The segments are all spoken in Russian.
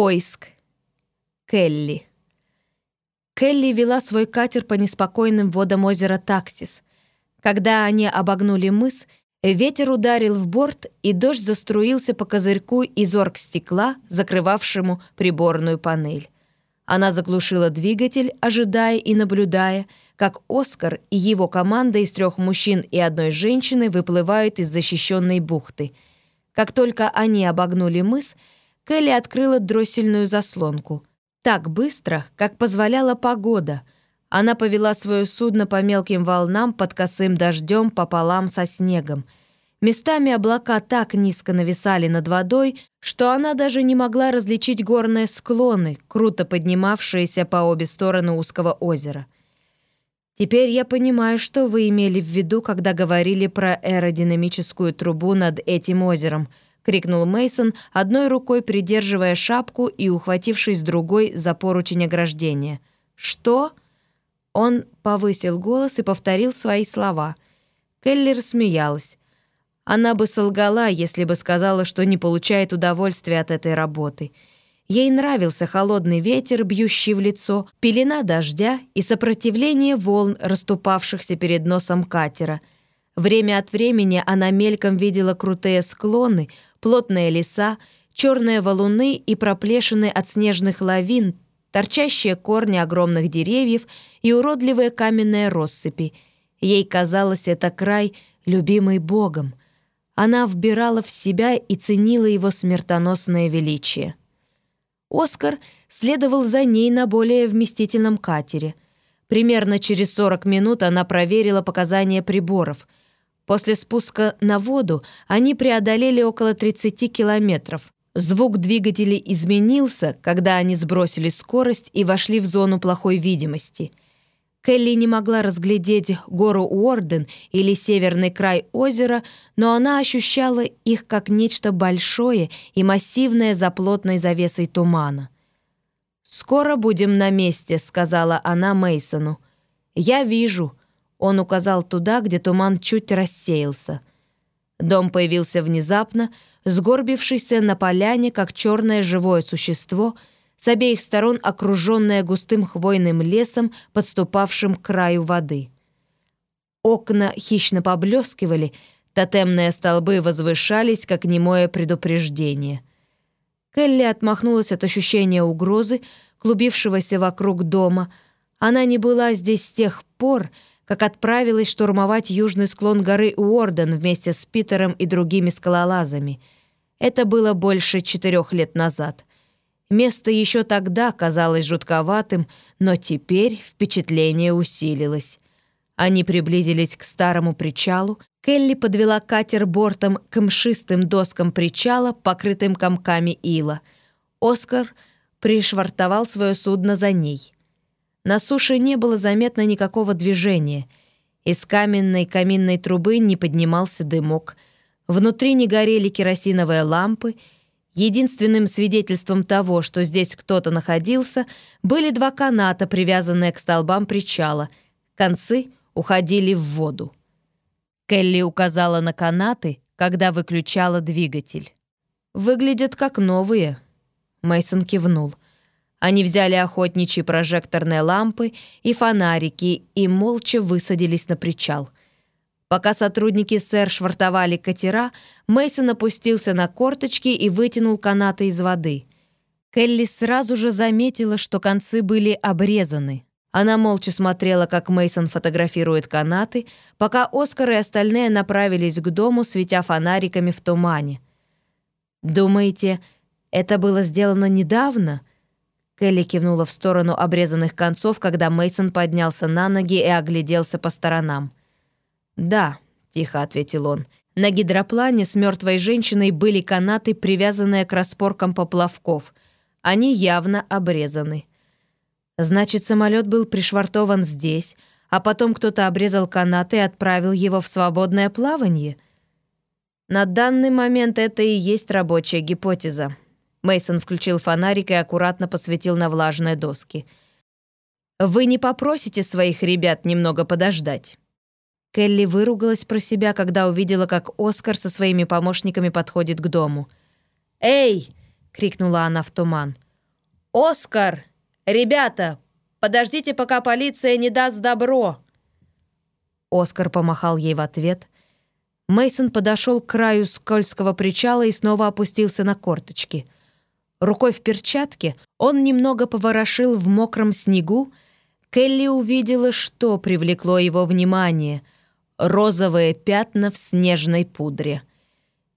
Поиск. Келли. Келли вела свой катер по неспокойным водам озера Таксис. Когда они обогнули мыс, ветер ударил в борт, и дождь заструился по козырьку из оргстекла, закрывавшему приборную панель. Она заглушила двигатель, ожидая и наблюдая, как Оскар и его команда из трех мужчин и одной женщины выплывают из защищенной бухты. Как только они обогнули мыс, Келли открыла дроссельную заслонку. Так быстро, как позволяла погода. Она повела свое судно по мелким волнам под косым дождем пополам со снегом. Местами облака так низко нависали над водой, что она даже не могла различить горные склоны, круто поднимавшиеся по обе стороны узкого озера. Теперь я понимаю, что вы имели в виду, когда говорили про аэродинамическую трубу над этим озером —— крикнул Мейсон, одной рукой придерживая шапку и ухватившись другой за поручень ограждения. «Что?» Он повысил голос и повторил свои слова. Келли рассмеялась. Она бы солгала, если бы сказала, что не получает удовольствия от этой работы. Ей нравился холодный ветер, бьющий в лицо, пелена дождя и сопротивление волн, расступавшихся перед носом катера. Время от времени она мельком видела крутые склоны, плотные леса, черные валуны и проплешины от снежных лавин, торчащие корни огромных деревьев и уродливые каменные россыпи. Ей казалось, это край, любимый Богом. Она вбирала в себя и ценила его смертоносное величие. Оскар следовал за ней на более вместительном катере. Примерно через 40 минут она проверила показания приборов — После спуска на воду они преодолели около 30 километров. Звук двигателей изменился, когда они сбросили скорость и вошли в зону плохой видимости. Келли не могла разглядеть гору Уорден или северный край озера, но она ощущала их как нечто большое и массивное за плотной завесой тумана. «Скоро будем на месте», — сказала она Мейсону. «Я вижу», он указал туда, где туман чуть рассеялся. Дом появился внезапно, сгорбившийся на поляне, как черное живое существо, с обеих сторон окруженное густым хвойным лесом, подступавшим к краю воды. Окна хищно поблескивали, тотемные столбы возвышались, как немое предупреждение. Келли отмахнулась от ощущения угрозы, клубившегося вокруг дома. Она не была здесь с тех пор, как отправилась штурмовать южный склон горы Уорден вместе с Питером и другими скалолазами. Это было больше четырех лет назад. Место еще тогда казалось жутковатым, но теперь впечатление усилилось. Они приблизились к старому причалу. Келли подвела катер бортом к мшистым доскам причала, покрытым комками ила. Оскар пришвартовал свое судно за ней — на суше не было заметно никакого движения. Из каменной каминной трубы не поднимался дымок. Внутри не горели керосиновые лампы. Единственным свидетельством того, что здесь кто-то находился, были два каната, привязанные к столбам причала. Концы уходили в воду. Келли указала на канаты, когда выключала двигатель. «Выглядят как новые», — Мейсон кивнул. — они взяли охотничьи прожекторные лампы и фонарики и молча высадились на причал. Пока сотрудники сэр швартовали катера, Мейсон опустился на корточки и вытянул канаты из воды. Келли сразу же заметила, что концы были обрезаны. Она молча смотрела, как Мейсон фотографирует канаты, пока Оскар и остальные направились к дому, светя фонариками в тумане. «Думаете, это было сделано недавно?» Келли кивнула в сторону обрезанных концов, когда Мейсон поднялся на ноги и огляделся по сторонам. «Да», — тихо ответил он. На гидроплане с мертвой женщиной были канаты, привязанные к распоркам поплавков. Они явно обрезаны. Значит, самолет был пришвартован здесь, а потом кто-то обрезал канаты и отправил его в свободное плавание? На данный момент это и есть рабочая гипотеза. Мейсон включил фонарик и аккуратно посветил на влажные доски. «Вы не попросите своих ребят немного подождать?» Келли выругалась про себя, когда увидела, как Оскар со своими помощниками подходит к дому. «Эй!» — крикнула она в туман. «Оскар! Ребята, подождите, пока полиция не даст добро!» Оскар помахал ей в ответ. Мейсон подошел к краю скользкого причала и снова опустился на корточки. Рукой в перчатке он немного поворошил в мокром снегу. Келли увидела, что привлекло его внимание — розовые пятна в снежной пудре.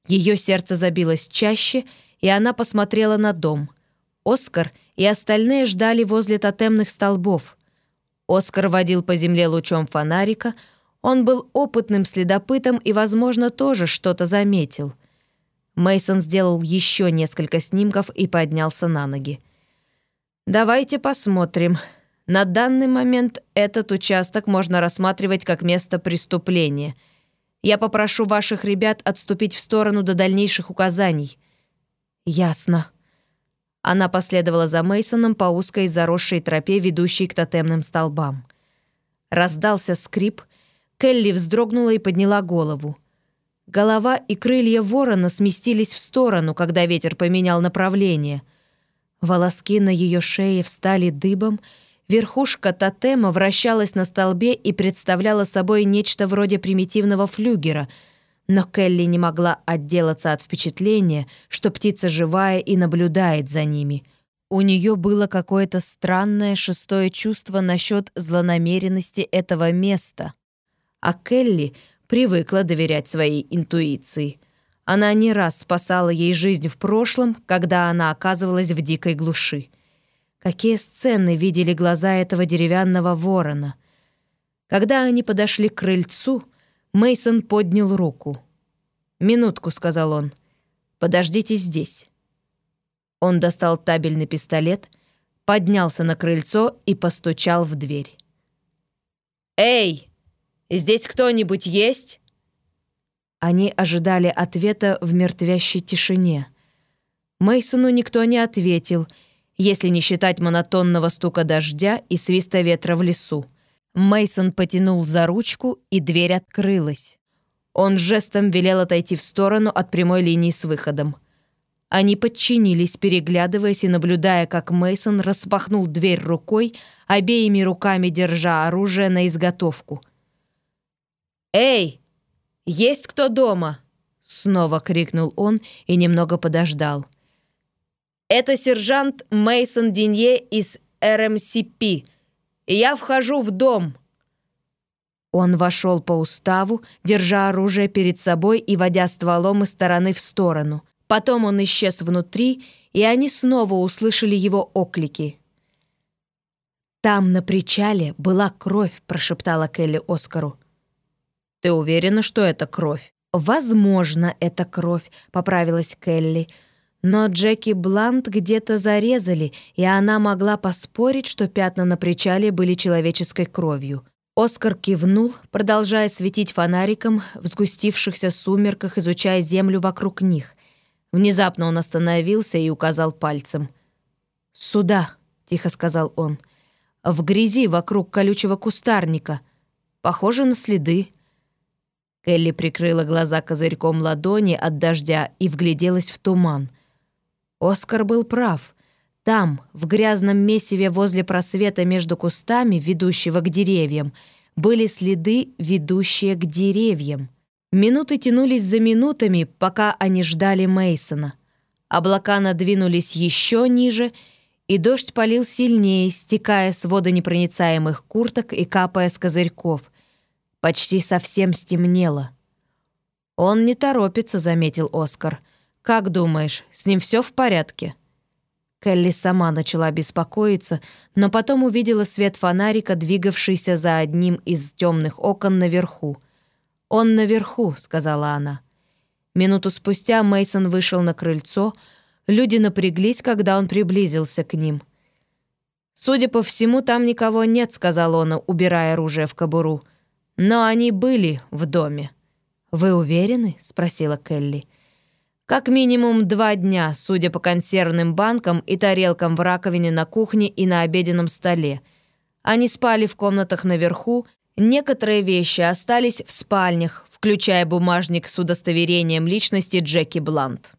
Ее сердце забилось чаще, и она посмотрела на дом. Оскар и остальные ждали возле тотемных столбов. Оскар водил по земле лучом фонарика — он был опытным следопытом и, возможно, тоже что-то заметил. Мейсон сделал еще несколько снимков и поднялся на ноги. Давайте посмотрим. На данный момент этот участок можно рассматривать как место преступления. Я попрошу ваших ребят отступить в сторону до дальнейших указаний. Ясно. Она последовала за Мейсоном по узкой заросшей тропе, ведущей к тотемным столбам. Раздался скрип, Келли вздрогнула и подняла голову. Голова и крылья ворона сместились в сторону, когда ветер поменял направление. Волоски на ее шее встали дыбом, верхушка тотема вращалась на столбе и представляла собой нечто вроде примитивного флюгера, но Келли не могла отделаться от впечатления, что птица живая и наблюдает за ними. У нее было какое-то странное шестое чувство насчет злонамеренности этого места — а Келли привыкла доверять своей интуиции. Она не раз спасала ей жизнь в прошлом, когда она оказывалась в дикой глуши. Какие сцены видели глаза этого деревянного ворона. Когда они подошли к крыльцу, Мейсон поднял руку. «Минутку», — сказал он. «Подождите здесь». Он достал табельный пистолет, поднялся на крыльцо и постучал в дверь. «Эй!» Здесь кто-нибудь есть?» Они ожидали ответа в мертвящей тишине. Мейсону никто не ответил, если не считать монотонного стука дождя и свиста ветра в лесу. Мейсон потянул за ручку, и дверь открылась. Он жестом велел отойти в сторону от прямой линии с выходом. Они подчинились, переглядываясь и наблюдая, как Мейсон распахнул дверь рукой, обеими руками держа оружие на изготовку — «Эй, есть кто дома?» Снова крикнул он и немного подождал. «Это сержант Мейсон Динье из РМСП. Я вхожу в дом». Он вошел по уставу, держа оружие перед собой и водя стволом из стороны в сторону. Потом он исчез внутри, и они снова услышали его оклики. «Там, на причале, была кровь», — прошептала Келли Оскару. «Ты уверена, что это кровь?» «Возможно, это кровь», — поправилась Келли. Но Джеки Блант где-то зарезали, и она могла поспорить, что пятна на причале были человеческой кровью. Оскар кивнул, продолжая светить фонариком в сгустившихся сумерках, изучая землю вокруг них. Внезапно он остановился и указал пальцем. «Сюда», — тихо сказал он. «В грязи вокруг колючего кустарника. Похоже на следы». Келли прикрыла глаза козырьком ладони от дождя и вгляделась в туман. Оскар был прав. Там, в грязном месиве возле просвета между кустами, ведущего к деревьям, были следы, ведущие к деревьям. Минуты тянулись за минутами, пока они ждали Мейсона. Облака надвинулись еще ниже, и дождь полил сильнее, стекая с водонепроницаемых курток и капая с козырьков. Почти совсем стемнело. «Он не торопится», — заметил Оскар. «Как думаешь, с ним все в порядке?» Келли сама начала беспокоиться, но потом увидела свет фонарика, двигавшийся за одним из темных окон наверху. «Он наверху», — сказала она. Минуту спустя Мейсон вышел на крыльцо. Люди напряглись, когда он приблизился к ним. «Судя по всему, там никого нет», — сказал он, убирая оружие в кобуру. Но они были в доме. «Вы уверены?» — спросила Келли. «Как минимум два дня, судя по консервным банкам и тарелкам в раковине на кухне и на обеденном столе. Они спали в комнатах наверху, некоторые вещи остались в спальнях, включая бумажник с удостоверением личности Джеки Блант».